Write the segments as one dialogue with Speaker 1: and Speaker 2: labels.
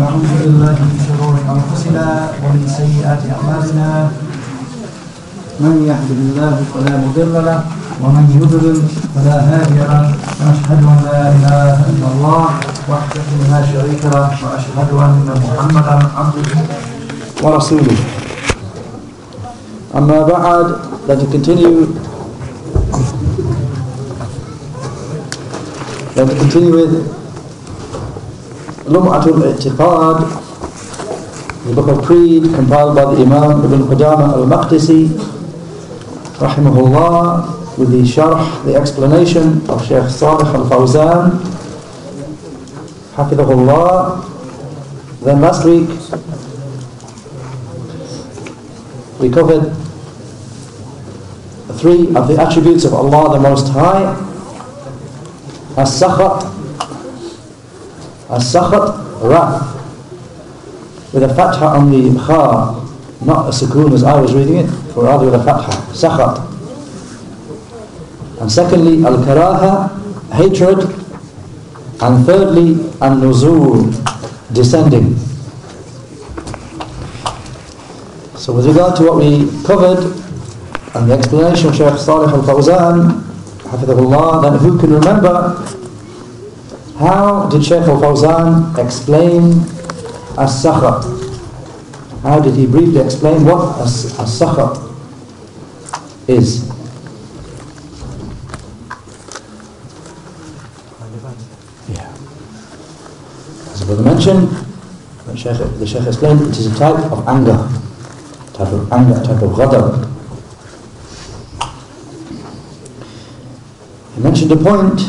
Speaker 1: ونعوذ بالله من شرور أنفسنا ومن سيئات أعمالنا. من يهده الله فلا مضل له ومن يضلل فلا هادي له. ونشهد أن لا إله إلا الله وحده لا شريك له وأشهد أن محمدا عبده ورسوله. أما بعد let us continue. Let us continue with Lum'atul I'tiqad the book of Creed compiled by the Imam Ibn Qudama al-Maqdisi rahimahullah with the sharh, the explanation of Shaykh Salih al-Fawzan hafidhahullah then last week we covered three of the attributes of Allah the Most High as-sakhat as-sakhat wrath with a fatha on the kha not a sukoon as I was reading it but rather with a fatha sakhat. And secondly al-karaha hatred. And thirdly an-nuzul descending. So with regard to what we covered and the explanation of Shaykh Salih al-Fawzan hafidhahullah then who can remember how did Sheikh al-Fawzan explain as-sakhat how did he briefly explain what as-sakhat is? Yeah. As brother mentioned the Shaykh, the Shaykh explained it is a type of anger type of anger, type of ghadab. He mentioned a point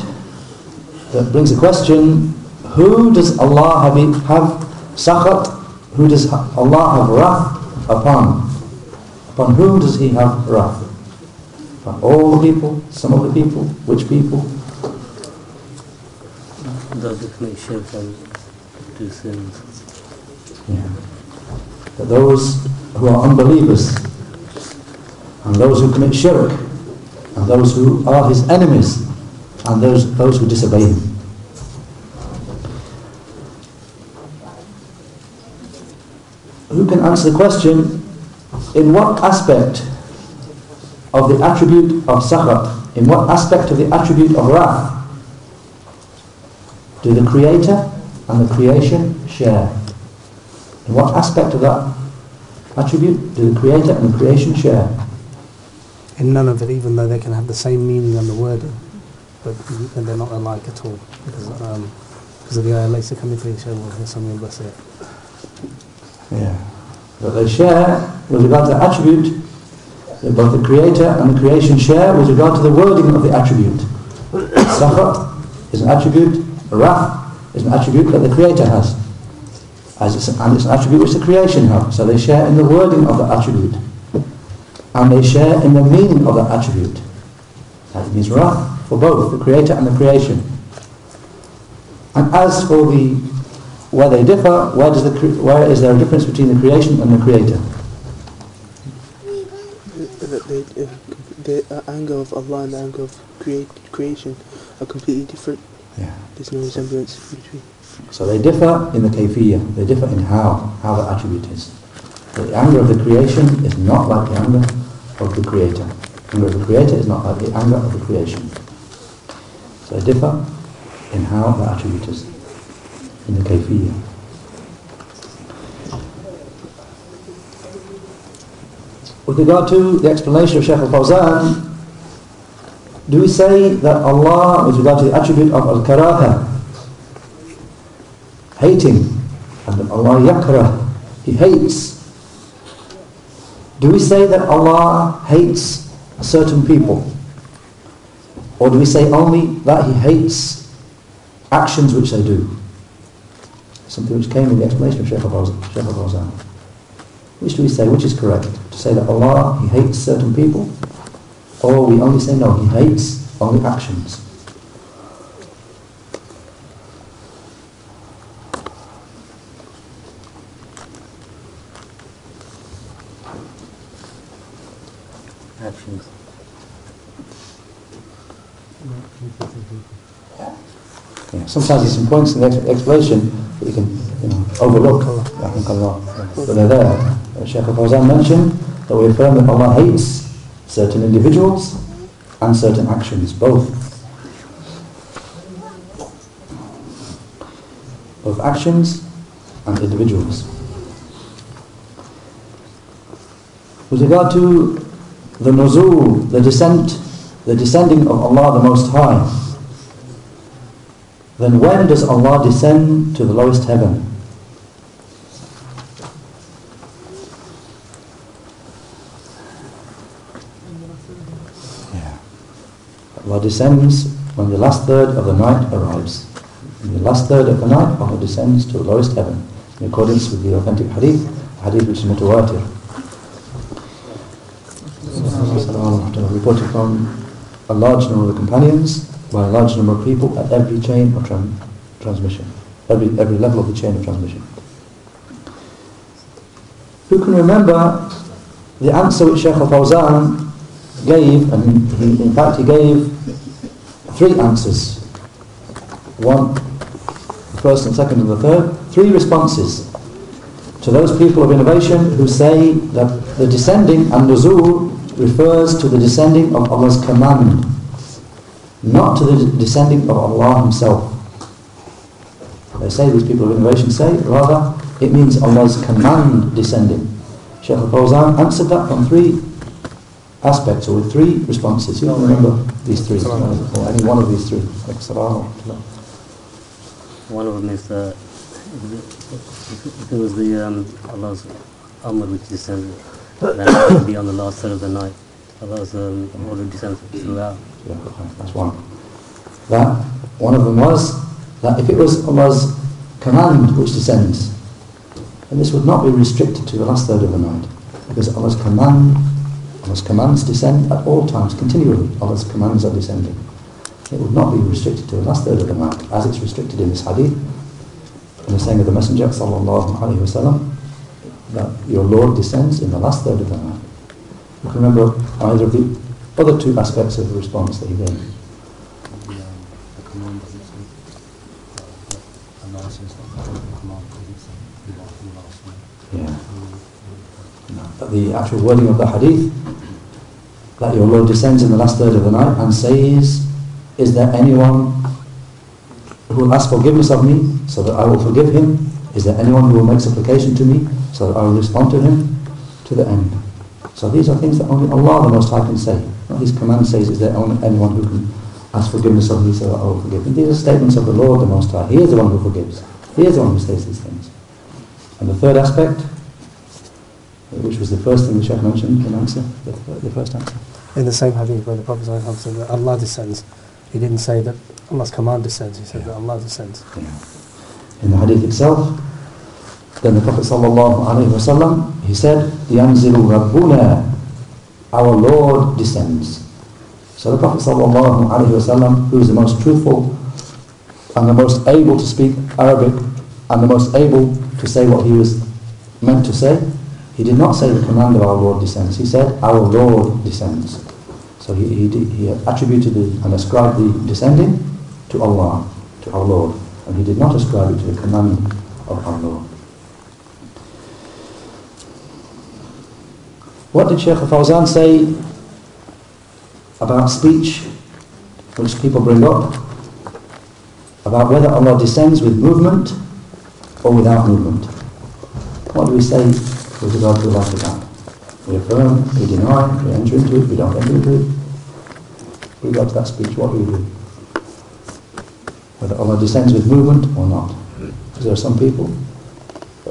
Speaker 1: that brings a question, who does Allah have, have sakhat, who does Allah have wrath upon? Upon whom does He have wrath? Upon all the people, some of the people, which people?
Speaker 2: Those who commit shirk and do sins.
Speaker 1: Yeah. That those who are unbelievers and those who commit shirk and those who are his enemies and those those who disobey him. Who can answer the question in what aspect of the attribute of sakhat, in what aspect of the attribute of wrath do the creator and the creation share? In what aspect of that attribute do the creator and the creation share?
Speaker 3: in none of it, even though they can have the same meaning on the word, but they're not alike at all because um, because of the ayah "Laysa kamithlihi shay'un wa huwa as-sami'ul basir."
Speaker 1: Yeah. But they share with regard to the attribute both the creator and the creation share with regard to the wording of the attribute. Sakhat is an attribute, wrath is an attribute that the creator has. As it's, and it's an attribute which the creation has. So they share in the wording of the attribute. And they share in the meaning of that attribute. That means wrath for both, the creator and the creation. And as for the where they differ, where does the where is there a difference between the creation and the creator?
Speaker 4: The, the, the anger of Allah and the anger of create, creation are completely different.
Speaker 1: Yeah.
Speaker 4: There's no resemblance between.
Speaker 1: So they differ in the kayfiyya, they differ in how, how the attribute is. The anger of the creation is not like the anger of the creator. The anger of the creator is not like the anger of the creation. So they differ in how the attribute is, in the kayfiyya. With regard to the explanation of Shaykh al-Fawzan, do we say that Allah, with regard to the attribute of al-karaha, hating, and Allah yakrah, He hates, do we say that Allah hates certain people? Or do we say only that He hates actions which they do? Something which came in the explanation of Shaykh al-Fawzan. Which do we say? Which is correct? To say that Allah, He hates certain people? Or we only say no, He hates only? Actions. Yeah, sometimes there's some points in the explanation that you can, you know, overlook. Rahmakallah. But they're there. Shaykh al-Fawzan mentioned that we affirm that Allah hates certain individuals and certain actions, both. Both actions and individuals. With regard to the nuzul, the descent, the descending of Allah the Most High, then when does Allah descend to the lowest heaven? Yeah. Allah descends when the last third of the night arrives. In the last third of the night, Allah descends to the lowest heaven, in accordance with the authentic hadith, hadith which is mutawatir. Reported from a large number of the companions by a large number of people at every chain of tran- transmission, every, every level of the chain of transmission. Who can remember the answer which Shaykh al-Fawzan gave, and he, in fact he gave three answers. One, the first and second and the third, three responses to those people of innovation who say that the descending and nuzul refers to the descending of Allah's command, not to the descending of Allah Himself. They say, these people of innovation say, rather, it means Allah's command descending. Shaykh al-Fawzan answered that on three aspects, or with three responses. You don't remember these three, or any one of these three.
Speaker 2: One of them is uh, if it was the um, Allah's Amr which descended, then it would be on the last third of the night.
Speaker 1: That's one. That one of them was that if it was Allah's command which descends, then this would not be restricted to the last third of the night, because Allah's command, Allah's commands descend at all times, continually. Allah's commands are descending. It would not be restricted to the last third of the night, as it's restricted in this hadith, in the saying of the Messenger sallallahu alaihi wasallam, that your Lord descends in the last third of the night. You can remember either of the other two aspects of the response that he gave. Yeah. But the actual wording of the hadith, that your Lord descends in the last third of the night and says, Is there anyone who will ask forgiveness of me so that I will forgive him? Is there anyone who will make supplication to me so that I will respond to him? To the end. So these are things that only Allah the Most High can say. Not His command says, is there only anyone who can ask forgiveness of me so that I forgive him? These are statements of the Lord the Most High. He is the one who forgives. He is the one who says these things. And the third aspect, which was the first thing the Shaykh mentioned, can answer the, the first answer.
Speaker 3: In the same hadith where the Prophet said that Allah descends, he didn't say that Allah's command descends, he said that Allah descends.
Speaker 1: Yeah. In the hadith itself, then the Prophet sallallahu alaihi wasallam, he said, يَنْزِلُ رَبُّنَا Our Lord descends. So the Prophet sallallahu alaihi wasallam, who is the most truthful and the most able to speak Arabic and the most able to say what he was meant to say, he did not say the command of our Lord descends. He said, our Lord descends. So he, he, did, he attributed the, and ascribed the descending to Allah, to our Lord. And he did not ascribe it to the command of our Lord. What did Shaykh al-Fawzan say about speech, which people bring up, about whether Allah descends with movement or without movement? What do we say with regard to the? We affirm, we deny, we enter into it, we don't enter into it. With regard to that speech, what do we do? Whether Allah descends with movement or not. Because there are some people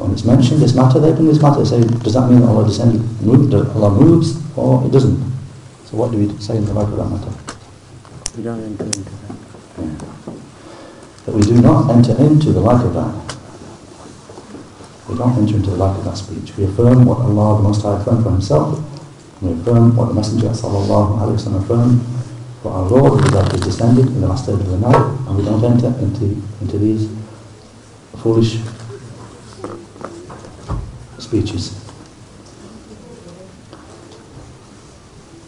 Speaker 1: when it's mentioned, this matter, they bring this matter, say, does that mean that Allah descends, move, Allah moves, or it doesn't? So what do we say in the light of that matter?
Speaker 2: We don't enter into that.
Speaker 1: Yeah. That we do not enter into the like of that. We don't enter into the like of that speech. We affirm what Allah the Most High affirmed for Himself, and we affirm what the Messenger sallallahu alaihi wasallam affirmed for our Lord, who that is descended in the last third of the night, and we don't enter into, into these foolish speeches.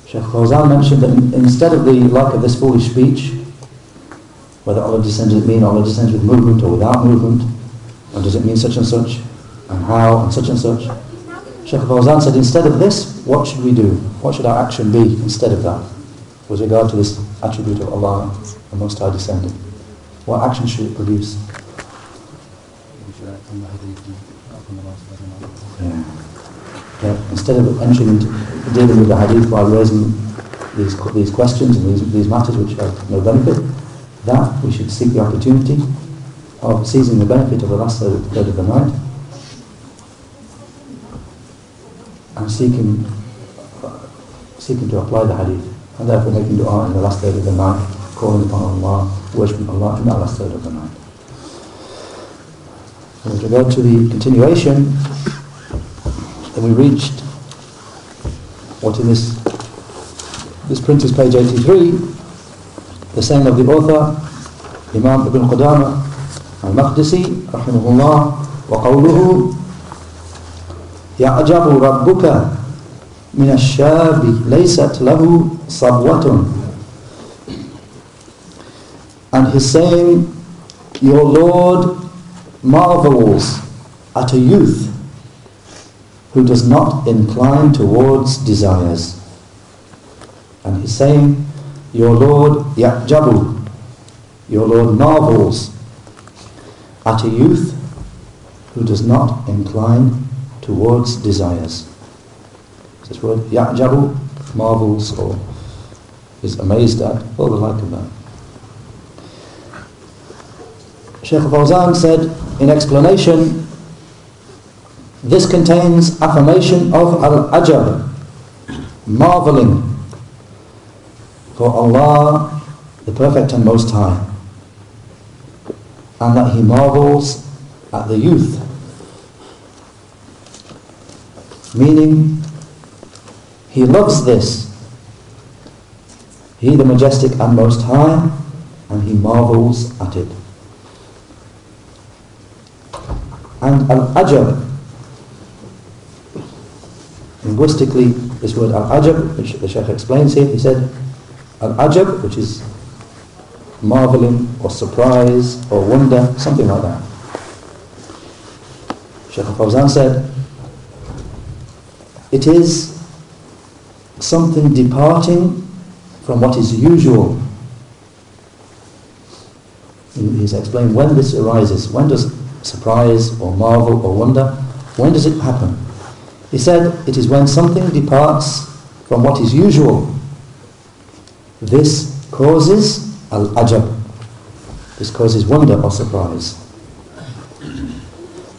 Speaker 1: Sheikh Fawzan mentioned that instead of the like of this foolish speech, whether Allah descends with mean, Allah descends with movement or without movement, Or does it mean such and such? And how and such and such? Shaykh Fawzan said, instead of this, what should we do? What should our action be instead of that? With regard to this attribute of Allah, the Most High. What action should it produce? Yeah. Instead of entering into dealing with the hadith while raising these, these questions and these, these matters which have no benefit, that we should seek the opportunity of seizing the benefit of the last third, of the night and seeking seeking to apply the hadith and therefore making dua in the last third of the night, calling upon Allah, worshipping Allah in that last third of the night. With regard to the continuation, then we reached what in this this print is page 83, the saying of the author, Imam Ibn Qudama al-Maqdisi, rahimahullah, وقوله يعجب ربك من الشاب ليست له صبوة and his saying your Lord marvels at a youth who does not incline towards desires. And he's saying, Your Lord Ya'jabu, your Lord marvels at a youth who does not incline towards desires. This word, Ya'jabu, marvels or is amazed at, or the like of that. Shaykh Fawzan said, in explanation, this contains affirmation of al-ajab, marveling for Allah, the Perfect and Most High, and that He marvels at the youth meaning he loves this. He the majestic and most high, and he marvels at it. And al-ajab, linguistically, this word al-ajab, which the Shaykh explains here, he said, al-ajab, which is marveling or surprise or wonder, something like that. Shaykh al-Fawzan said, it is something departing from what is usual. He's explained when this arises. When does surprise or marvel or wonder, when does it happen? He said it is when something departs from what is usual. This causes al-ajab. This causes wonder or surprise.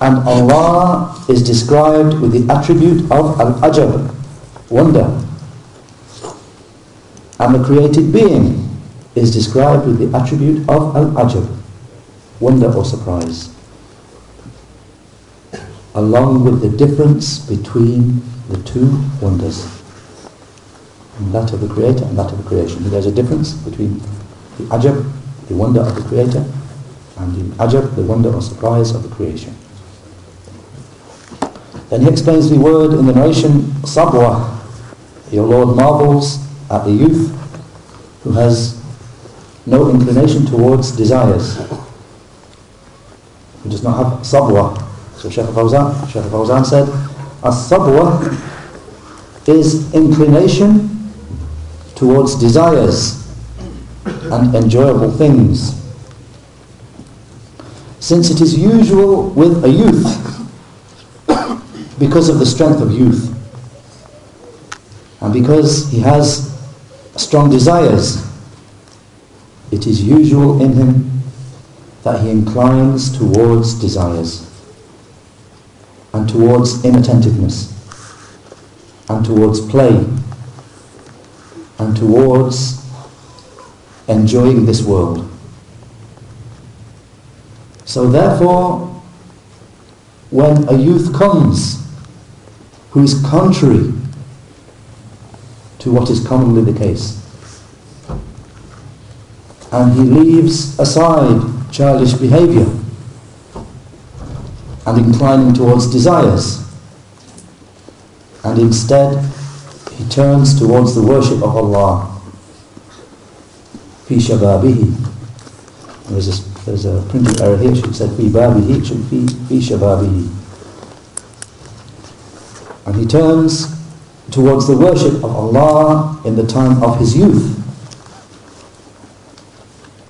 Speaker 1: And Allah is described with the attribute of al-ajab, wonder. And the created being is described with the attribute of al-ajab, wonder or surprise. Along with the difference between the two wonders. That of the Creator and that of the creation. There's a difference between the ajab, the wonder of the Creator, and the ajab, the wonder or surprise of the creation. Then he explains the word in the narration, sabwa. Your Lord marvels at the youth who has no inclination towards desires. He does not have sabwa. So Shaykh Fawzan, Shaykh Fawzan said, as-sabwa is inclination towards desires and enjoyable things. Since it is usual with a youth because of the strength of youth and because he has strong desires it is usual in him that he inclines towards desires and towards inattentiveness and towards play and towards enjoying this world so therefore when a youth comes who is contrary to what is commonly the case. And he leaves aside childish behavior and inclining towards desires. And instead, he turns towards the worship of Allah. Fi shababihi. There is a there's a printing error here. It say fi babihi. It should be fi shababihi. And he turns towards the worship of Allah in the time of his youth.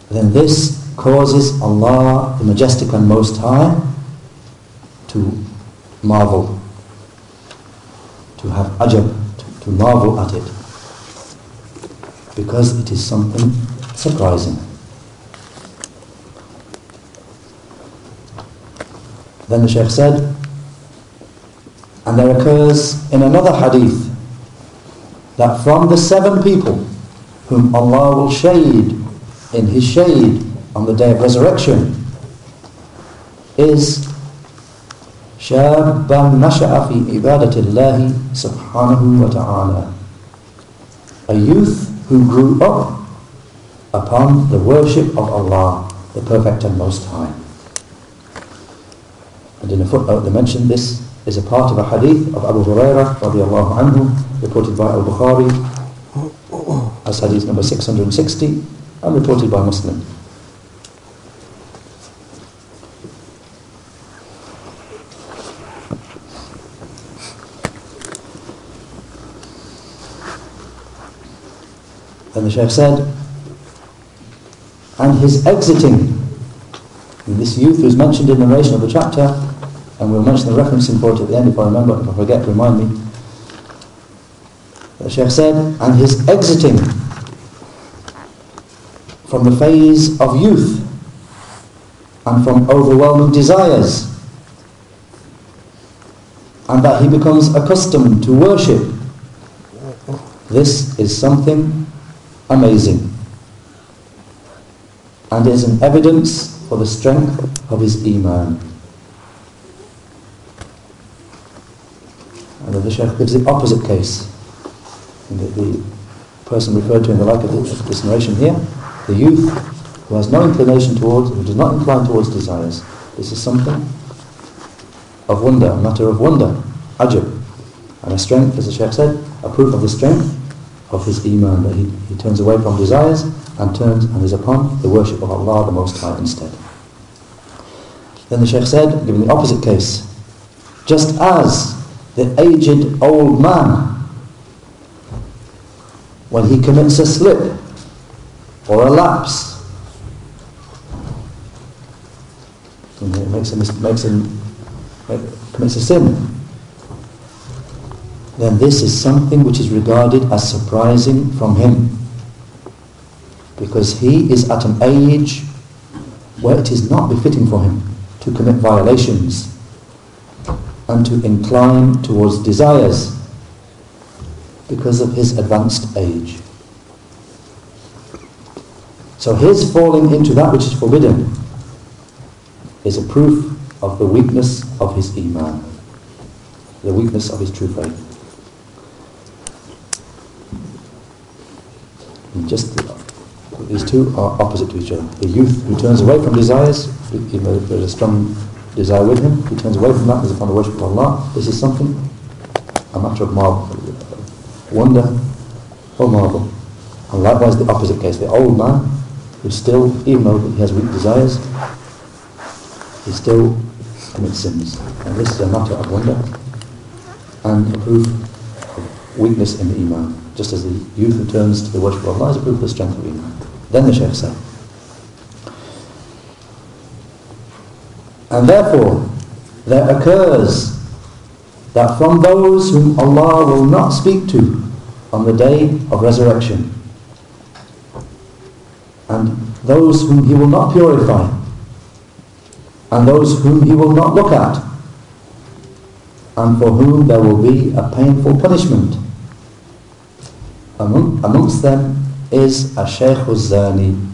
Speaker 1: Then this causes Allah, the Majestic and Most High, to marvel, to have ajab, to, marvel at it, because it is something surprising. Then the Shaykh said, and there occurs in another hadith that from the seven people whom Allah will shade in His shade on the day of resurrection is شابا نشأ في عبادة الله سبحانه وتعالى a youth who grew up upon the worship of Allah the perfect and most high and in a footnote they mentioned this is a part of a hadith of Abu Hurairah radiallahu anhu reported by Al-Bukhari as hadith number 660 and reported by Muslim Then the Shaykh said, and his exiting, this youth was mentioned in the narration of the chapter, and we'll mention the referencing it at the end if I remember, if I forget, remind me. The Shaykh said, and his exiting from the phase of youth and from overwhelming desires, and that he becomes accustomed to worship. This is something amazing and is an evidence for the strength of his iman. And the Shaykh gives the opposite case. The, the, person referred to in the like of this narration here, the youth who has no inclination towards, who does not incline towards desires. This is something of wonder, a matter of wonder, ajab. And a strength, as the Shaykh said, a proof of the strength of his iman, that he, he turns away from desires and turns and is upon the worship of Allah the Most High instead. Then the Shaykh said, giving the opposite case, just as the aged old man, when he commits a slip or a lapse, and makes a, makes a, commits a sin, then this is something which is regarded as surprising from him. Because he is at an age where it is not befitting for him to commit violations and to incline towards desires because of his advanced age. So his falling into that which is forbidden is a proof of the weakness of his iman, the weakness of his true faith. Just these two are opposite to each other. The youth who turns away from desires, even though there's a strong desire with him, he turns away from that, is upon the worship of Allah. This is something, a matter of marvel, wonder or marvel. And likewise the opposite case, the old man who still, even though he has weak desires, he still commits sins. And this is a matter of wonder and proof of weakness in the iman just as the youth who turns to the worship of Allah is a proof of the strength of Iman. Then the Shaykh said, And therefore, there occurs that from those whom Allah will not speak to on the day of resurrection, and those whom He will not purify, and those whom He will not look at, and for whom there will be a painful punishment, amongst them is a Shaykh Zani,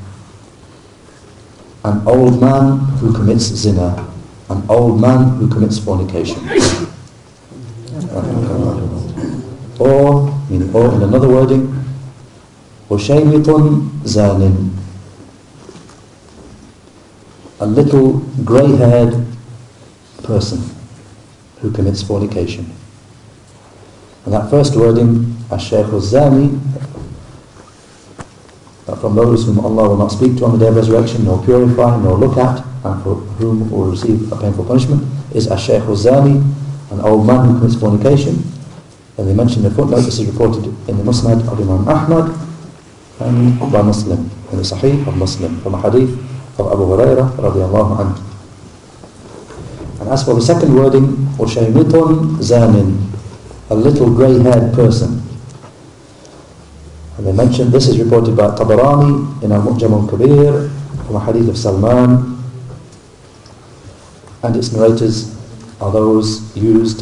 Speaker 1: an old man who commits zina, an old man who commits fornication. or, in, or in another wording, Ushaymitun Zanin, a little grey-haired person who commits fornication. And that first wording, Ash-Shaykh al-Zani, from those whom Allah will not speak to on the day of resurrection, nor purify, nor look at, and for whom will receive a painful punishment, is Ash-Shaykh Zani, an old man who commits fornication. And they mention the footnote, this is reported in the Musnad of Imam Ahmad, and by Muslim, in the Sahih of Muslim, from a hadith of Abu Hurairah radiallahu anhu. And as for the second wording, Ushaymitun Zanin, a little grey-haired person. And they mentioned, this is reported by Tabarani in Al-Mu'jam al-Kabir, from a hadith of Salman, and its narrators are those used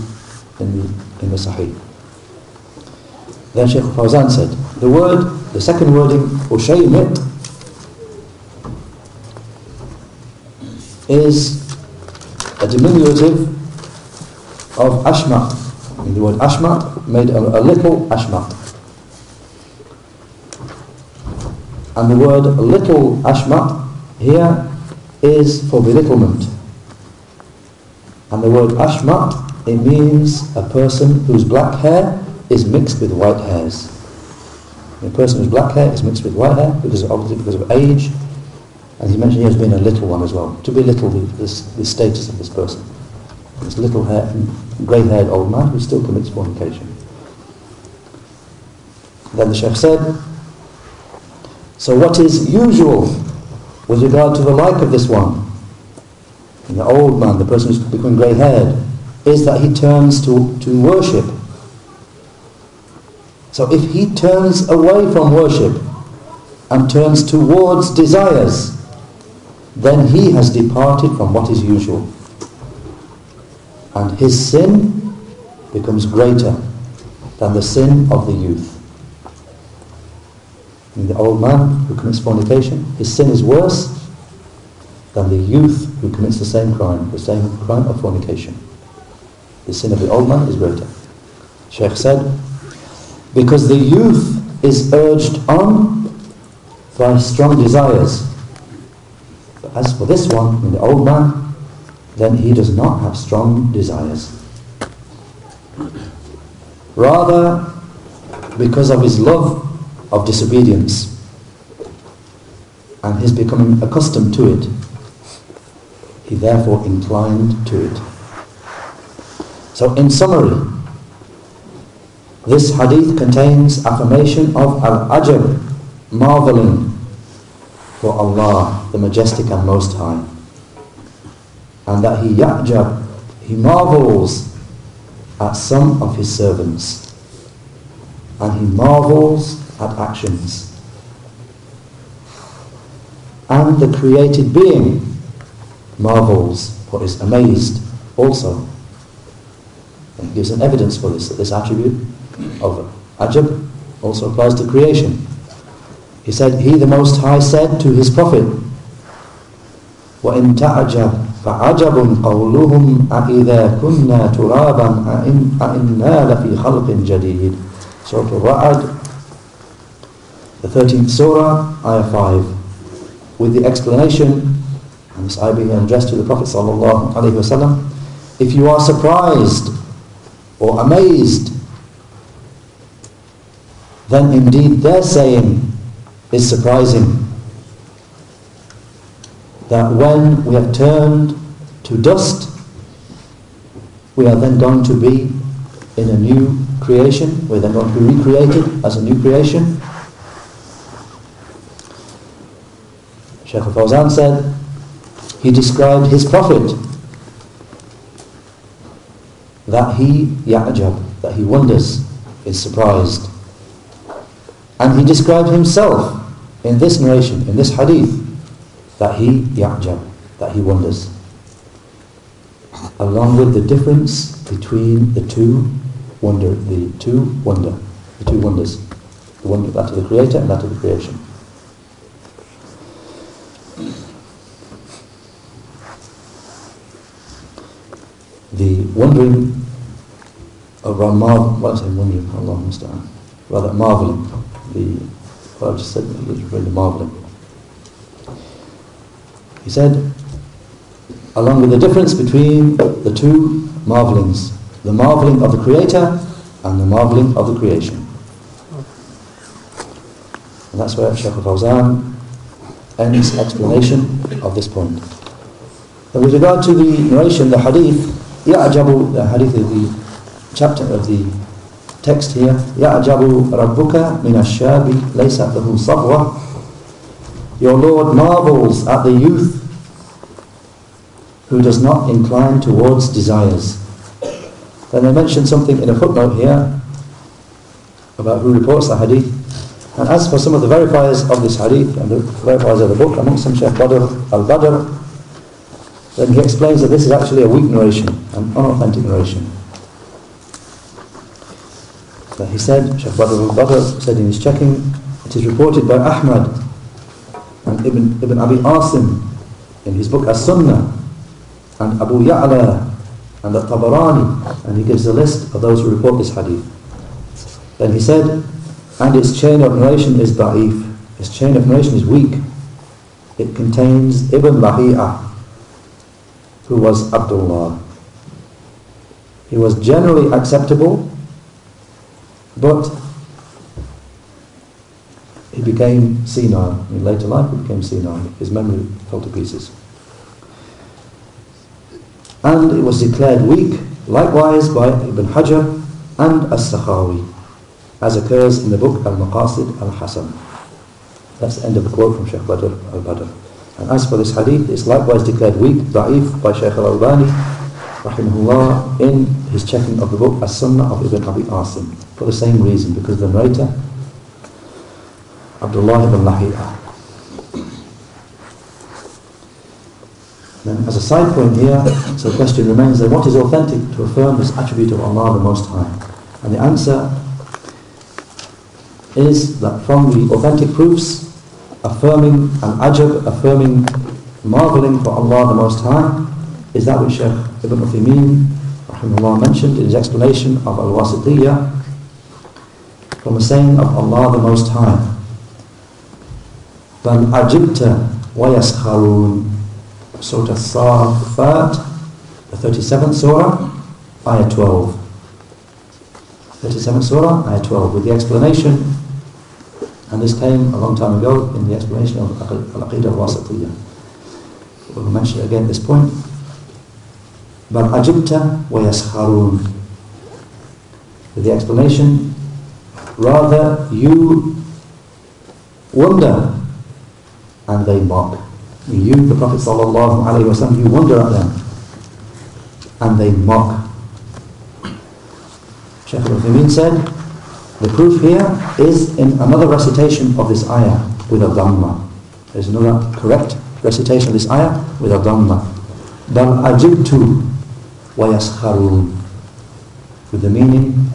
Speaker 1: in the, in the Sahih. Then Shaykh Fawzan said, the word, the second wording, Ushaymit, is a diminutive of ashmat. The word ashmat made a, a little ashmat. And the word little ashmat here is for belittlement. And the word ashmat, it means a person whose black hair is mixed with white hairs. A person whose black hair is mixed with white hair because of, obviously because of age, and he mentioned he has been a little one as well, to belittle the, this, the status of this person. This little hair, grey-haired old man who still commits fornication. Then the Sheikh said, so what is usual with regard to the like of this one, the old man, the person who's becoming grey-haired, is that he turns to, to worship. So if he turns away from worship and turns towards desires, then he has departed from what is usual. And his sin becomes greater than the sin of the youth. And the old man who commits fornication, his sin is worse than the youth who commits the same crime, the same crime of fornication. The sin of the old man is greater. Sheikh said, because the youth is urged on by strong desires But as for this one, the old man, then he does not have strong desires. Rather, because of his love of disobedience and his becoming accustomed to it, he therefore inclined to it. So in summary, this hadith contains affirmation of al-ajab, marveling, for Allah, the Majestic and Most High And that he ya'jab, he marvels at some of his servants. And he marvels at actions. And the created being marvels or is amazed also. And he gives an evidence for this, that this attribute of ajab also applies to creation. He said, He the Most High said to His Prophet, وَإِن تَعْجَبْ فَعَجَبٌ قَوْلُهُمْ أَإِذَا كُنَّا تُرَابًا أَإِنَّا لَفِي خَلْقٍ جَدِيدٍ Surah Al-Ra'ad, the 13th Surah, Ayah 5, with the explanation, and this ayah being addressed to the Prophet sallallahu alaihi wasallam, if you are surprised or amazed, then indeed their saying is surprising that when we have turned to dust, we are then going to be in a new creation, we're then going to be recreated as a new creation. Shaykh al-Fawzan said, he described his prophet that he ya'jab, that he wonders, is surprised. And he described himself in this narration, in this hadith, that he ya'jab, that he wonders. Along with the difference between the two wonder, the two wonder, the two wonders, the wonder that of the creator and that of the creation. The wondering uh, around marvel, what I say wondering, Allah musta'an, rather marveling, the, what I just said was really marveling He said, along with the difference between the two marvelings, the marveling of the Creator and the marveling of the creation. And that's where Shaykh al-Fawzan ends explanation of this point. And with regard to the narration, the hadith, يَعْجَبُ the hadith of the chapter of the text here, يَعْجَبُ رَبُّكَ مِنَ الشَّابِ لَيْسَ لَهُ صَبْوَةٌ your Lord marvels at the youth who does not incline towards desires. Then they mention something in a footnote here about who reports the hadith. And as for some of the verifiers of this hadith and the verifiers of the book, amongst them Shaykh Badr al-Badr, then he explains that this is actually a weak narration, an unauthentic narration. But he said, Shaykh Badr al-Badr said in his checking, it is reported by Ahmad and Ibn, Ibn Abi Asim in his book As-Sunnah and Abu Ya'la and the Tabarani and he gives a list of those who report this hadith. Then he said, and its chain of narration is da'if. Its chain of narration is weak. It contains Ibn Lahi'ah, who was Abdullah. He was generally acceptable, but he became senile. In later life he became senile. His memory fell to pieces. And it was declared weak, likewise by Ibn Hajar and As-Sakhawi as occurs in the book Al-Maqasid Al-Hasan. That's the end of the quote from Shaykh Badr al-Badr. And as for this hadith, it's likewise declared weak, da'if, by Shaykh al-Albani, rahimahullah, in his checking of the book As-Sunnah of Ibn Abi Asim, for the same reason, because the narrator, Abdullah ibn Lahi'ah. Then as a side point here, so the question remains then what is authentic to affirm this attribute of Allah the Most High? And the answer is that from the authentic proofs affirming al-ajab, affirming marveling for Allah the Most High, is that which Shaykh Ibn Uthaymeen rahimahullah mentioned in his explanation of al-wasitiyah from the saying of Allah the Most High. بل عجبت ويسخرون Surah Safat, the 37th Surah, Ayah 12. 37th Surah, Ayah 12, with the explanation, and this came a long time ago in the explanation of Al-Aqidah Wasitiyah. We'll mention again this point. بَلْ عَجِبْتَ وَيَسْخَرُونَ With the explanation, rather you wonder and they mock. You, the Prophet sallallahu alaihi wasallam, you wonder at them and they mock. Shaykh al-Uthaymeen said, the proof here is in another recitation of this ayah with a dhamma. There's another correct recitation of this ayah with a dhamma. بَلْ أَجِبْتُ وَيَسْخَرُونَ With the meaning,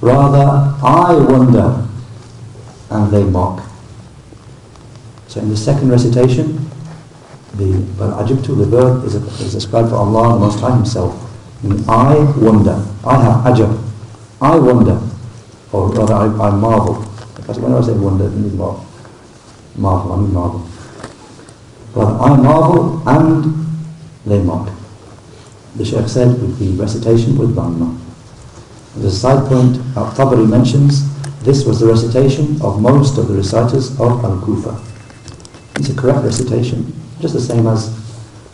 Speaker 1: rather I wonder and they mock. So in the second recitation, the Ajibtu, the verb, is, is ascribed for Allah, the Most High Himself. And I wonder. I have ajab. I wonder. Or rather, I, I marvel. Because when I say wonder, it means marvel. Marvel, I mean marvel. Rather, I marvel and they mock. The Sheikh said with the recitation with dhamma. As a side point, Al-Tabari mentions this was the recitation of most of the reciters of Al-Kufa. It's a correct recitation, just the same as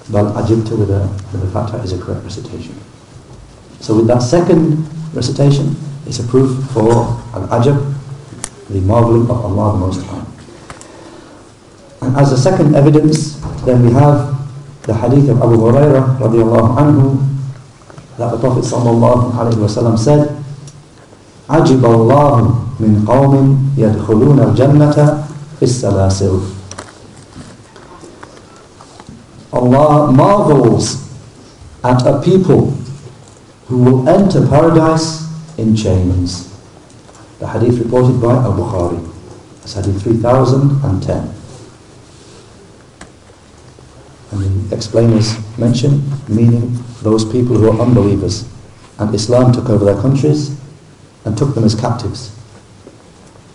Speaker 1: Bal Ajibta with the fatha is a correct recitation. So with that second recitation, it's a proof for Al Ajib, the marveling of Allah the Most High. And as a second evidence, then we have the hadith of Abu Hurairah radiallahu anhu that the Prophet sallallahu alayhi wasallam said, عجب الله من قوم يدخلون الجنة في السلاسل Allah marvels at a people who will enter paradise in chains. The hadith reported by Al-Bukhari. It's hadith 3010. And the explainers mention meaning those people who are unbelievers. And Islam took over their countries and took them as captives.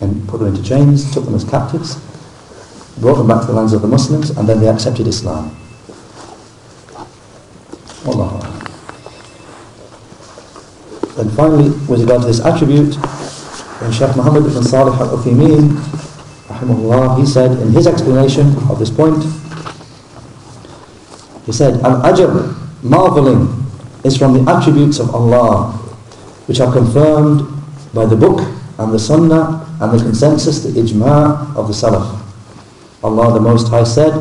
Speaker 1: And put them into chains, took them as captives, brought them back to the lands of the Muslims, and then they accepted Islam. Allah. And finally, with regard to this attribute, when Shaykh Muhammad ibn Salih al-Uthaymeen rahimahullah, he said in his explanation of this point, he said, Al-ajab, marveling, is from the attributes of Allah, which are confirmed by the book and the sunnah and the consensus, the ijma' of the salaf. Allah the Most High said,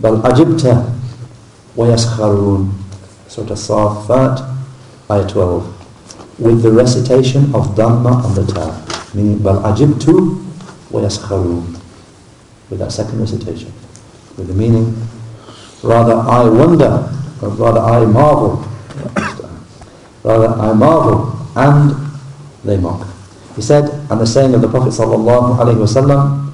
Speaker 1: بَلْ أَجِبْتَ وَيَسْخَرُونَ Surah As-Saffat, Ayah 12. With the recitation of Dhamma on the ta, meaning بَلْ أَجِبْتُ وَيَسْخَرُونَ With that second recitation. With the meaning, rather I wonder, or rather I marvel, rather I marvel, and they mock. He said, and the saying of the Prophet sallallahu alaihi wasallam,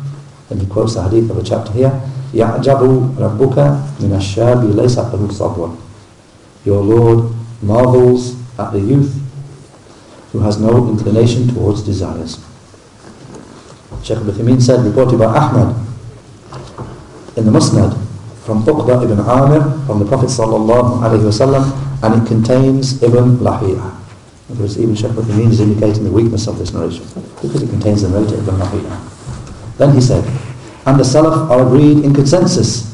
Speaker 1: and he quotes the hadith of a chapter here, يَعْجَبُ رَبُّكَ مِنَ الشَّابِ لَيْسَ لَهُ صَبْوًا Your Lord marvels at the youth who has no inclination towards desires. Shaykh al said, reported by Ahmad in the Musnad from Uqba ibn Amir from the Prophet sallallahu alaihi wasallam and it contains Ibn Lahiya. Because even Shaykh al is indicating the weakness of this narration because it contains the narrator Ibn Lahiya. Then he said, and the Salaf are agreed in consensus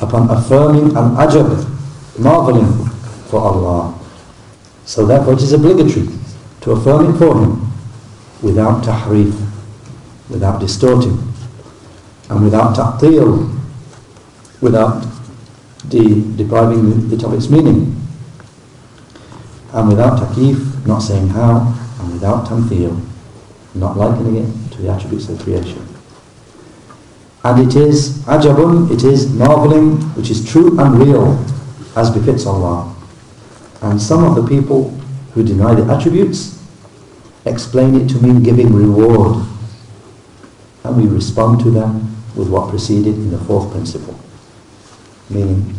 Speaker 1: upon affirming an ajab, marveling for Allah. So therefore it is obligatory to affirm it for Him without tahrif, without distorting, and without ta'til, without de depriving it of its meaning, and without takif, not saying how, and without tamthil, not likening it to the attributes of creation. And it is ajabun, it is marveling, which is true and real, as befits Allah. And some of the people who deny the attributes explain it to mean giving reward. And we respond to them with what preceded in the fourth principle. Meaning,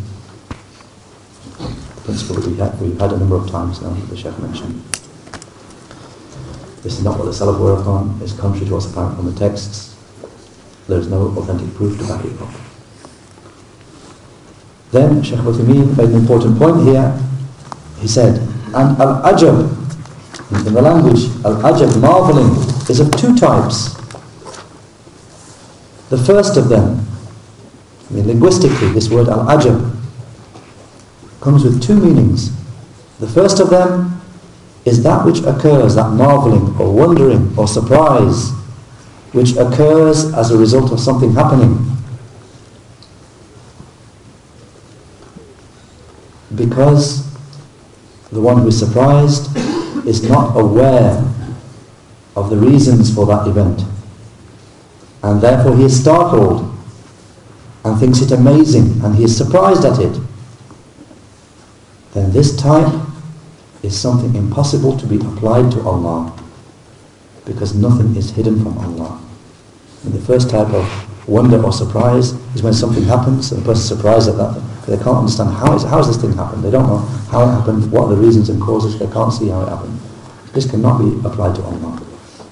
Speaker 1: the principle that we had, we've had a number of times now, the Sheikh mentioned. This is not what the Salaf were upon, it's contrary to what's apparent from the texts. There is no authentic proof to back it up. Then Sheikh Uthaymeen made an important point here he said, and al-ajab, in the language, al-ajab, marveling, is of two types. The first of them, I mean linguistically, this word al-ajab comes with two meanings. The first of them is that which occurs, that marveling or wondering or surprise, which occurs as a result of something happening. Because the one who is surprised is not aware of the reasons for that event. And therefore he is startled and thinks it amazing and he is surprised at it. Then this type is something impossible to be applied to Allah because nothing is hidden from Allah. And the first type of wonder or surprise is when something happens and the person is surprised at that they can't understand how, is, how has this thing happened. They don't know how it happened, what are the reasons and causes. They can't see how it happened. This cannot be applied to Allah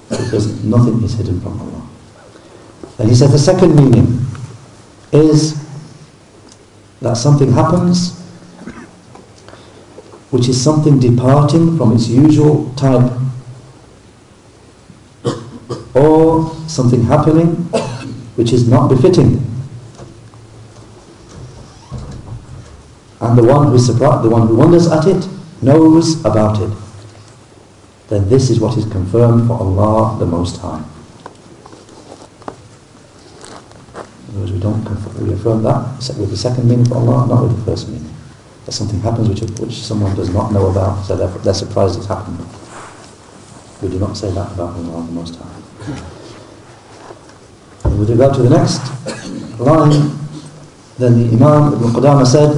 Speaker 1: because nothing is hidden from Allah. And he said the second meaning is that something happens which is something departing from its usual type or something happening which is not befitting and the one who is surprised, the one who wonders at it, knows about it, then this is what is confirmed for Allah the Most High. Words, we don't confirm, we affirm that with the second meaning for Allah, not with the first meaning That something happens which, which someone does not know about, so therefore they're surprised it's happened. We do not say that about Allah the Most High. And with regard to the next line, then the Imam Ibn Qudama said,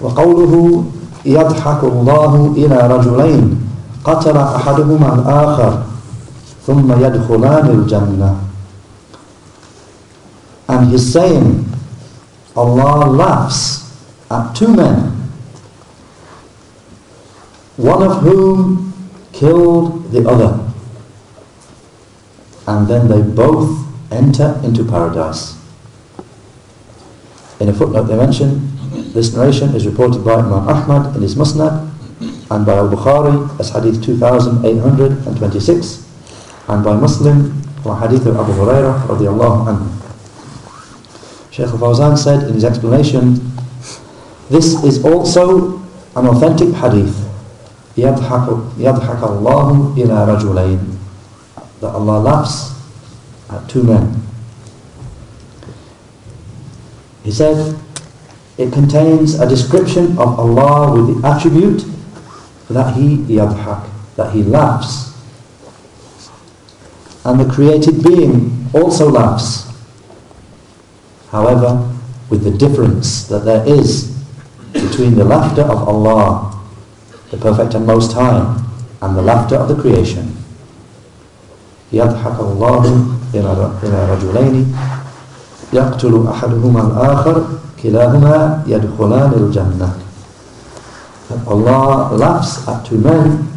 Speaker 1: وقوله يضحك الله إلى رجلين قتل أحدهما الآخر ثم يدخلان الجنة and he's saying Allah laughs two men one of whom killed the other and then they both enter into paradise in a footnote they mention this narration is reported by Imam Ahmad in his Musnad and by Al-Bukhari as Hadith 2826 and by Muslim from Hadith of Abu Hurairah radiallahu anhu. Shaykh al-Fawzan said in his explanation, this is also an authentic hadith. يضحك, يضحك الله إلى رجلين that Allah laughs at two men. He said, it contains a description of Allah with the attribute that He yadhak, that He laughs. And the created being also laughs. However, with the difference that there is between the laughter of Allah, the Perfect and Most High, and the laughter of the creation. يضحك الله إلى رجلين يقتل أحدهما الآخر كلاهما يدخلان الجنة Allah laughs at two men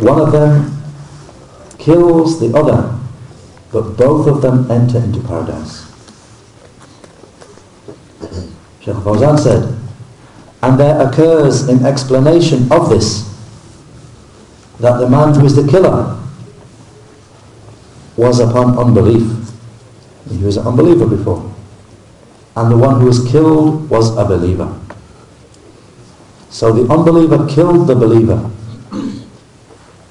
Speaker 1: one of them kills the other but both of them enter into paradise Shaykh Fawzan said and there occurs in explanation of this that the man who is the killer was upon unbelief. He was an unbeliever before. And the one who was killed was a believer. So the unbeliever killed the believer.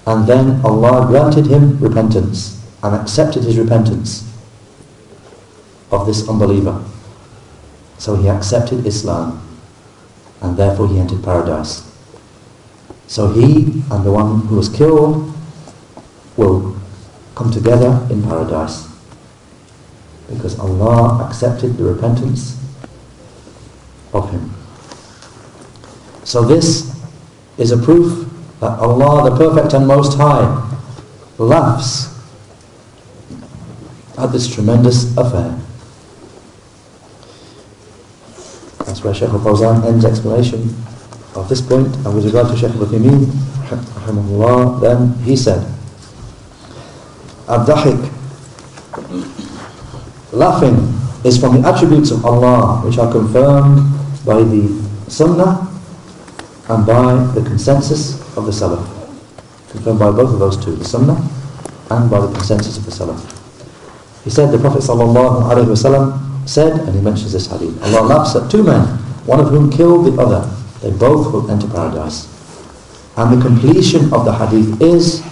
Speaker 1: And then Allah granted him repentance and accepted his repentance of this unbeliever. So he accepted Islam and therefore he entered paradise. So he and the one who was killed will come together in paradise because Allah accepted the repentance of him. So this is a proof that Allah, the Perfect and Most High, laughs at this tremendous affair. That's where Shaykh al-Fawzan ends explanation of this point. And with regard to Shaykh al-Uthaymeen, rahimahullah, then he said, Ad-dahik, laughing is from the attributes of Allah which are confirmed by the Sunnah and by the consensus of the Salaf. Confirmed by both of those two, the Sunnah and by the consensus of the Salaf. He said, the Prophet ﷺ said, and he mentions this hadith, Allah laughs at two men, one of whom killed the other. They both will enter paradise. And the completion of the hadith is,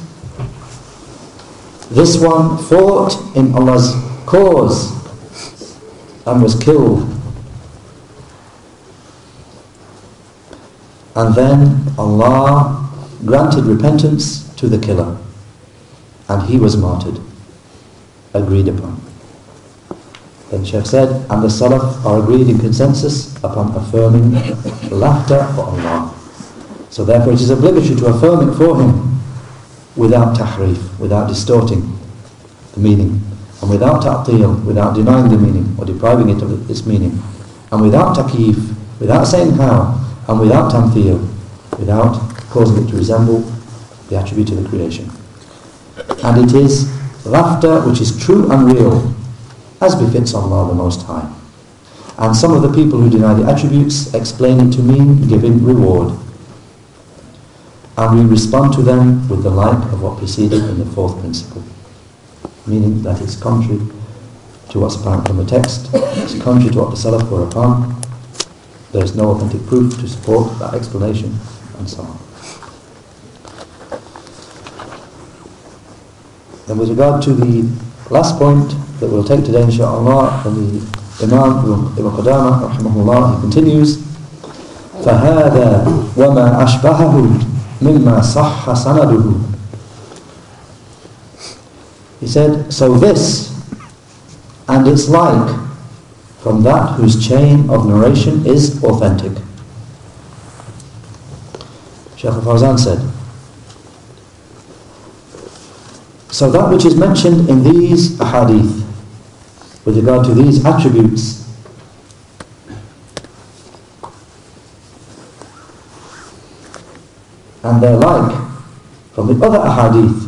Speaker 1: this one fought in Allah's cause and was killed. And then Allah granted repentance to the killer and he was martyred, agreed upon. Then Shaykh said, and the Salaf are agreed in consensus upon affirming laughter for Allah. So therefore it is obligatory to affirm it for him without tahrif, without distorting the meaning, and without ta'til, without denying the meaning or depriving it of its meaning, and without takif, without saying how, and without tamthil, without causing it to resemble the attribute of the creation. And it is laughter which is true and real, as befits Allah the Most High. And some of the people who deny the attributes explain it to mean giving reward. And we respond to them with the like of what preceded in the fourth principle. Meaning that it's contrary to what's apparent from the text, it's contrary to what the Salaf were upon, there's no authentic proof to support that explanation, and so on. And with regard to the last point that we'll take today inshaAllah and the Imam Ibn Qudamah rahimahullah he continues فهذا وما أشبهه مما صح سنده He said, so this and its like from that whose chain of narration is authentic. Shaykh al-Fawzan said, So that which is mentioned in these ahadith with regard to these attributes and their like from the other ahadith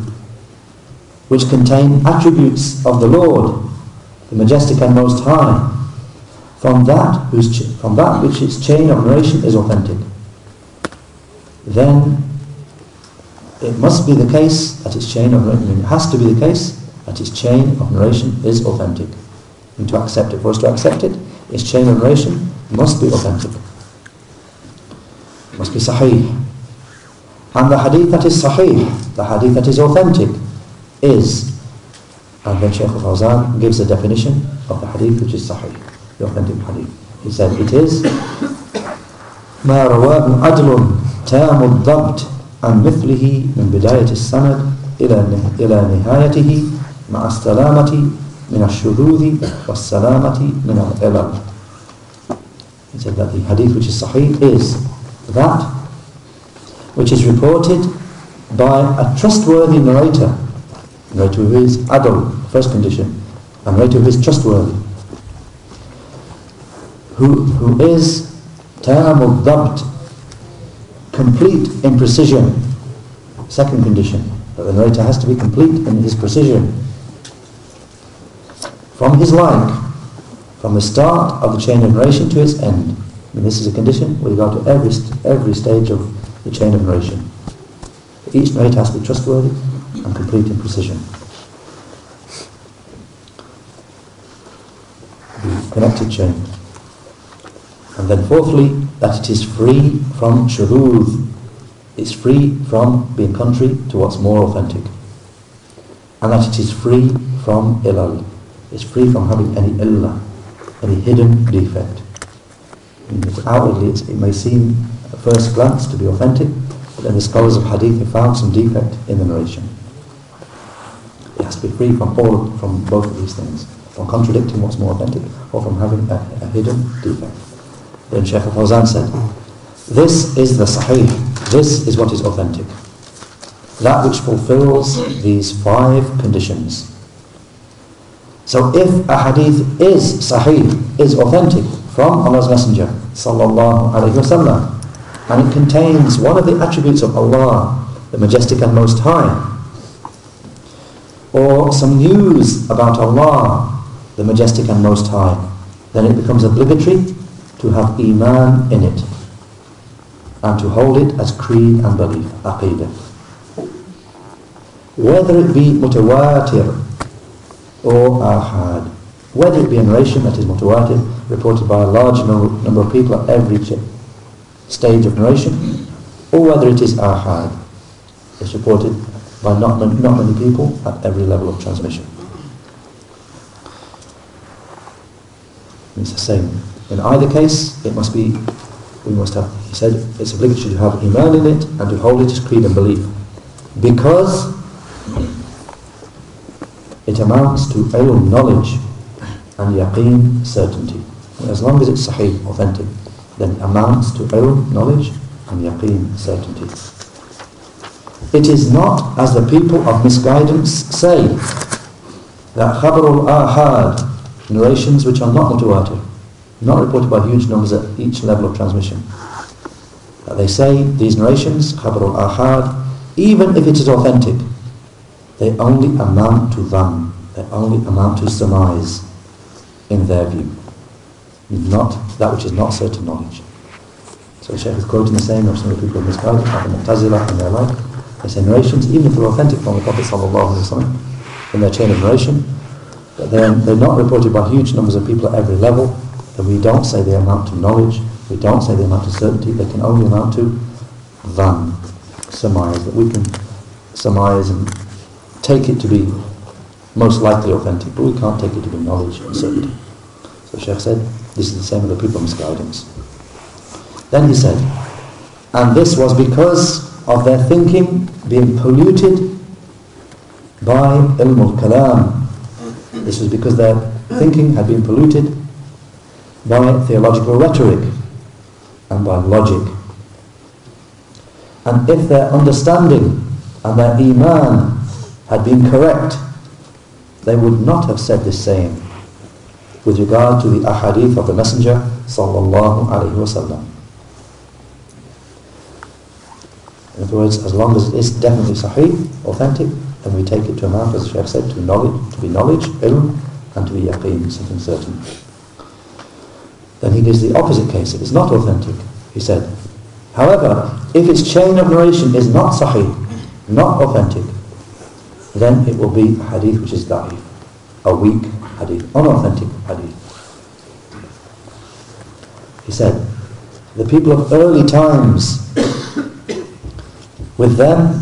Speaker 1: which contain attributes of the Lord, the Majestic and Most High, from that, whose from that which its chain of narration is authentic. Then it must be the case that its chain of narration, has to be the case that its chain of narration is authentic And to accept it, for us to accept it, its chain of narration must be authentic. Must be sahih. And the hadith that is sahih, the hadith that is authentic, is, and then Shaykh al-Fawzan gives a definition of the hadith which is sahih, the authentic hadith. He said, it is ما رواه عدل تام الضبط عن مثله من بداية السند إلى إلى نهايته مع السلامة min al-shudhudhi wa salamati min. He said that the hadith which is sahih is that which is reported by a trustworthy narrator. Narrator who is adl, first condition, and narrator who is trustworthy. Who, who is term of complete in precision, second condition. that the narrator has to be complete in his precision from his like, from the start of the chain of narration to its end. And this is a condition with regard to every, st every stage of the chain of narration. Each narrator has to be trustworthy and complete in precision. The connected chain. And then fourthly, that it is free from shudhudh. It's free from being contrary to what's more authentic. And that it is free from ilal. It's free from having any illah, any hidden defect. outwardly it may seem at first glance to be authentic, but then the scholars of hadith have found some defect in the narration. It has to be free from all from both of these things, from contradicting what's more authentic or from having a, a hidden defect. Then Shaykh al-Fawzan said, this is the sahih, this is what is authentic. That which fulfills these five conditions. So if a hadith is sahih, is authentic from Allah's Messenger sallallahu alayhi wasallam, and it contains one of the attributes of Allah, the Majestic and Most High, or some news about Allah, the Majestic and Most High, then it becomes obligatory to have iman in it and to hold it as creed and belief, aqidah. Whether it be mutawatir or ahad, whether it be a narration that is mutawatir, reported by a large number of people at every stage of narration, or whether it is ahad, it's reported by not, not many people at every level of transmission. It's the same. In either case, it must be, we must have, he said, it's obligatory to have iman in it and to hold it as creed and belief. Because it amounts to ilm, knowledge, and yaqeen, certainty. As long as it's sahih, authentic, then it amounts to ilm, knowledge, and yaqeen, certainty. It is not, as the people of misguidance say, that khabarul ahad, narrations which are not mutawatir, not reported by huge numbers at each level of transmission. That they say these narrations, khabar al-ahad, even if it is authentic, they only amount to them, they only amount to surmise in their view, not that which is not certain knowledge. So the Shaykh is quoting the same of some of the people of misguided, like the Mu'tazila and their like. Say narrations, even if they're authentic from the Prophet sallallahu in their chain of narration, but they're, they're not reported by huge numbers of people at every level, that we don't say they amount to knowledge, we don't say they amount to certainty, they can only amount to dhann, surmise, that we can surmise and take it to be most likely authentic, but we can't take it to be knowledge and certainty. So Sheikh said, this is the same with the people misguidance. Then he said, and this was because of their thinking being polluted by ilm al-kalam. This was because their thinking had been polluted by theological rhetoric and by logic. And if their understanding and their iman had been correct, they would not have said the same with regard to the ahadith of the Messenger sallallahu alaihi wasallam. In other words, as long as it is definitely sahih, authentic, then we take it to amount, as Shaykh said, to knowledge, to be knowledge, ilm, and to be yaqeen, something certain. Then he gives the opposite case. If it's not authentic, he said, however, if its chain of narration is not sahih, not authentic, then it will be a hadith which is da'if, a weak hadith, unauthentic hadith. He said, the people of early times, with them,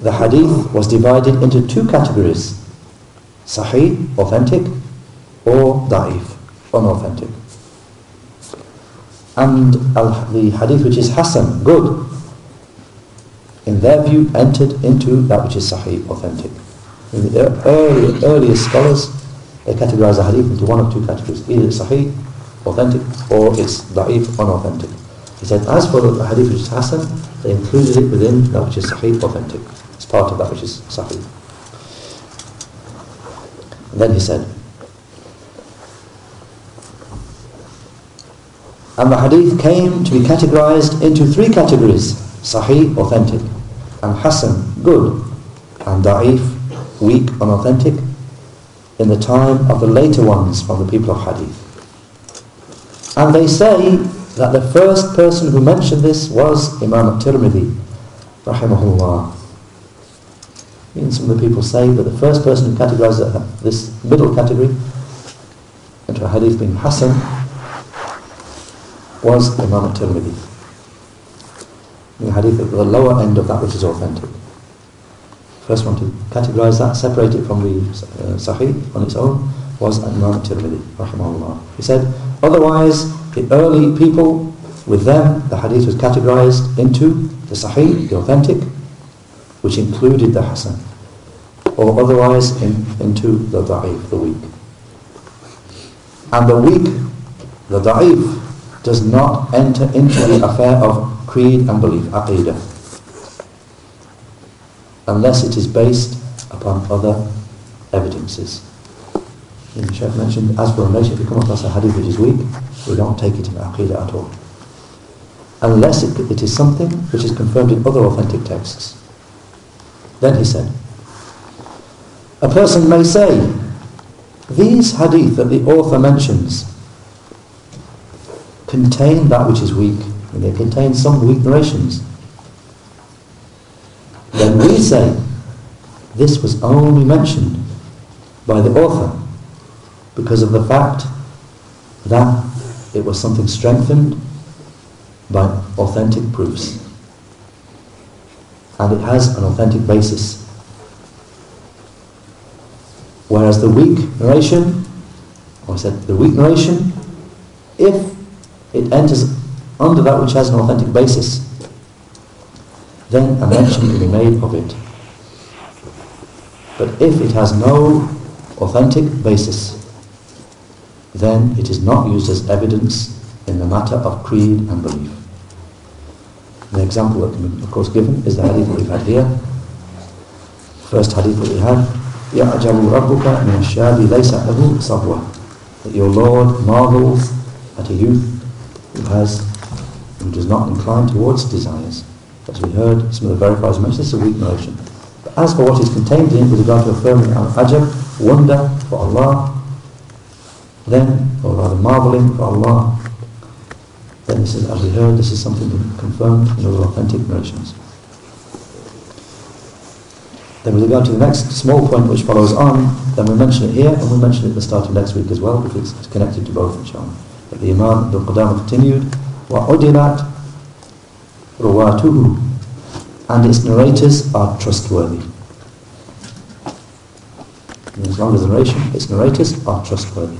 Speaker 1: the hadith was divided into two categories, sahih, authentic, or da'if, unauthentic. And the hadith which is hasan, good, in their view entered into that which is sahih, authentic. In the early, earliest scholars, they categorize the hadith into one of two categories, either sahih, authentic, or it's da'if, unauthentic. He said, as for the hadith which is hasan, they included it within that which is sahih, authentic. It's part of that which is sahih. And then he said, and the hadith came to be categorized into three categories, sahih, authentic, and hasan, good, and da'if, weak, unauthentic, in the time of the later ones from the people of hadith. And they say that the first person who mentioned this was Imam al-Tirmidhi, rahimahullah. And some of the people say that the first person who categorized this middle category into a hadith being Hasan was Imam al-Tirmidhi. The hadith at the lower end of that which is authentic. First one to categorize that, separate it from the uh, Sahih on its own, was Imam al-Tirmidhi, rahimahullah. He said, otherwise, the early people, with them, the hadith was categorized into the Sahih, the authentic, which included the Hasan, or otherwise in, into the Da'if, the weak. And the weak, the Da'if, does not enter into the affair of creed and belief, aqidah, unless it is based upon other evidences. The Shaykh mentioned, as for a nation, if you come across a hadith which is weak, we don't take it in aqidah at all. Unless it, it is something which is confirmed in other authentic texts. Then he said, a person may say, these hadith that the author mentions contain that which is weak, and they contain some weak narrations. Then we say, this was only mentioned by the author because of the fact that it was something strengthened by authentic proofs. And it has an authentic basis. Whereas the weak narration, or I said the weak narration, if it enters under that which has an authentic basis, then a mention can be made of it. But if it has no authentic basis, then it is not used as evidence in the matter of creed and belief. The example that can be, of course, given is the hadith that we've had here. First hadith that we had, يَعْجَبُ رَبُّكَ مِنَ الشَّابِ لَيْسَ لَهُ صَبْوَةٌ That your Lord marvels at a youth who has, who does not incline towards desires. As we heard, some of the verifiers mentioned, this is a weak notion. But as for what is contained in it with regard to affirming al-ajab, wonder for Allah, then, or rather marveling for Allah, then this is, as we heard, this is something confirmed in those authentic narrations. Then with regard to the next small point which follows on, then we mention it here and we mention it at the start of next week as well because it's connected to both inshallah. But the Imam Ibn Qudamah continued, وَعُدِلَتْ رُوَاتُهُ And its narrators are trustworthy. And as long as the narration, its narrators are trustworthy.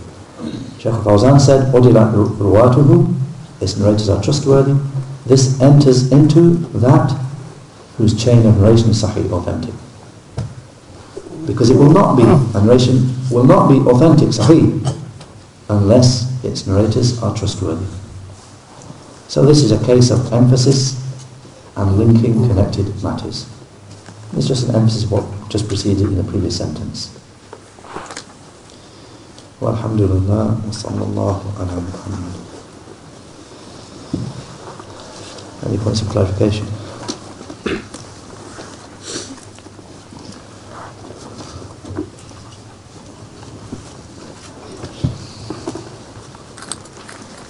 Speaker 1: Shaykh Fawzan said, "Udilat ruwatuhu." Its narrators are trustworthy. This enters into that whose chain of narration is sahih, authentic. Because it will not be, a narration will not be authentic, sahih, unless its narrators are trustworthy. So this is a case of emphasis and linking connected matters. It's just an emphasis of what just preceded in the previous sentence. والحمد لله وصلى الله على محمد Any points of clarification?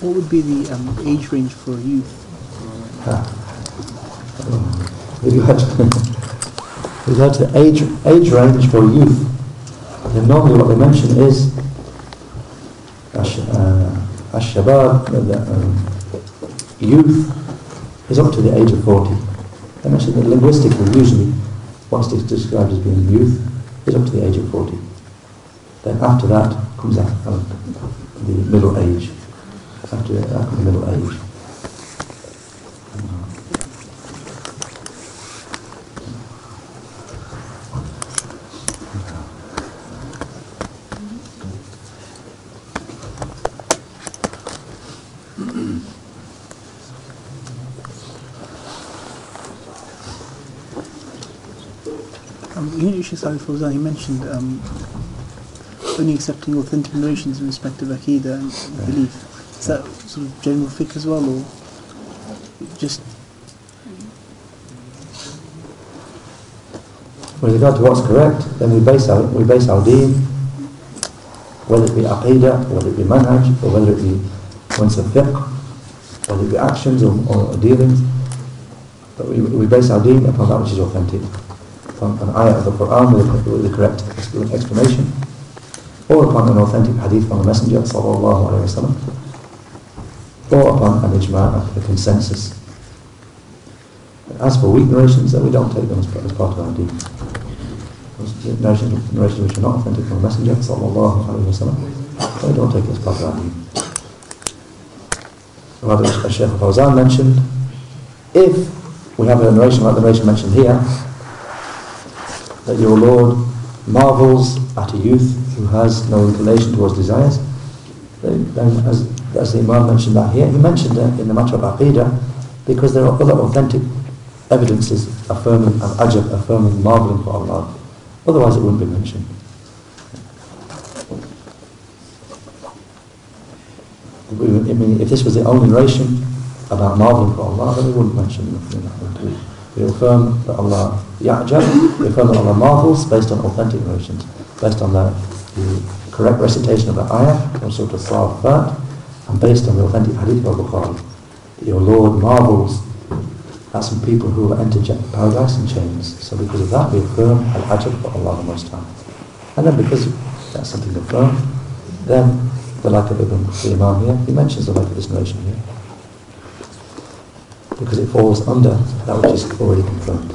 Speaker 4: What would be the um, age range for youth?
Speaker 1: If you had, we go to the age, age range for youth. Then normally what they mention is ash, uh, um, youth is up to the age of 40. They mention that linguistically, usually, what's described as being youth is up to the age of 40. Then after that comes out, the middle age. After comes the middle age.
Speaker 4: Um, Sheikh Salih Fawzan, he mentioned um, only accepting authentic narrations in respect of Aqidah and belief. Is that sort of general fiqh as well, or just?
Speaker 1: With regard to what's correct, then we base our, we base our deen, whether it be aqidah, whether it be manhaj, or whether it be points of fiqh, whether it be actions or, or dealings, but we, we base our deen upon that which is authentic, upon an ayah of the Quran with, the- with the correct explanation, or upon an authentic hadith from the Messenger sallallahu alaihi wasallam, or upon an ijma', a consensus. As for weak narrations, then we don't take them as, as part of our deen. Narrations, narrations which are not authentic from the Messenger sallallahu alaihi wasallam, we don't take it as part of our deen. Rather, as Shaykh Fawzan mentioned, if we have a narration like the narration mentioned here, that your Lord marvels at a youth who has no inclination towards desires, then, then as, as the Imam mentioned that here, he mentioned it in the matter of Aqidah because there are other authentic evidences affirming and ajab, affirming marveling for Allah. Otherwise it wouldn't be mentioned. I mean, if this was the only narration about marveling for Allah, then we wouldn't mention nothing in that. We, affirm that Allah ya'jab, we affirm that Allah marvels based on authentic narrations, based on the, correct recitation of the ayah, or sort of Safat, and based on the authentic hadith of Bukhari. That your Lord marvels at some people who will enter paradise in chains. So because of that, we affirm al-ajab for Allah the Most High. And then because that's something affirmed, then the like of Ibn the Imam here, he mentions the like of this narration here. Because it falls under that which is already confirmed.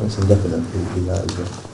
Speaker 1: when indefinite, that as well.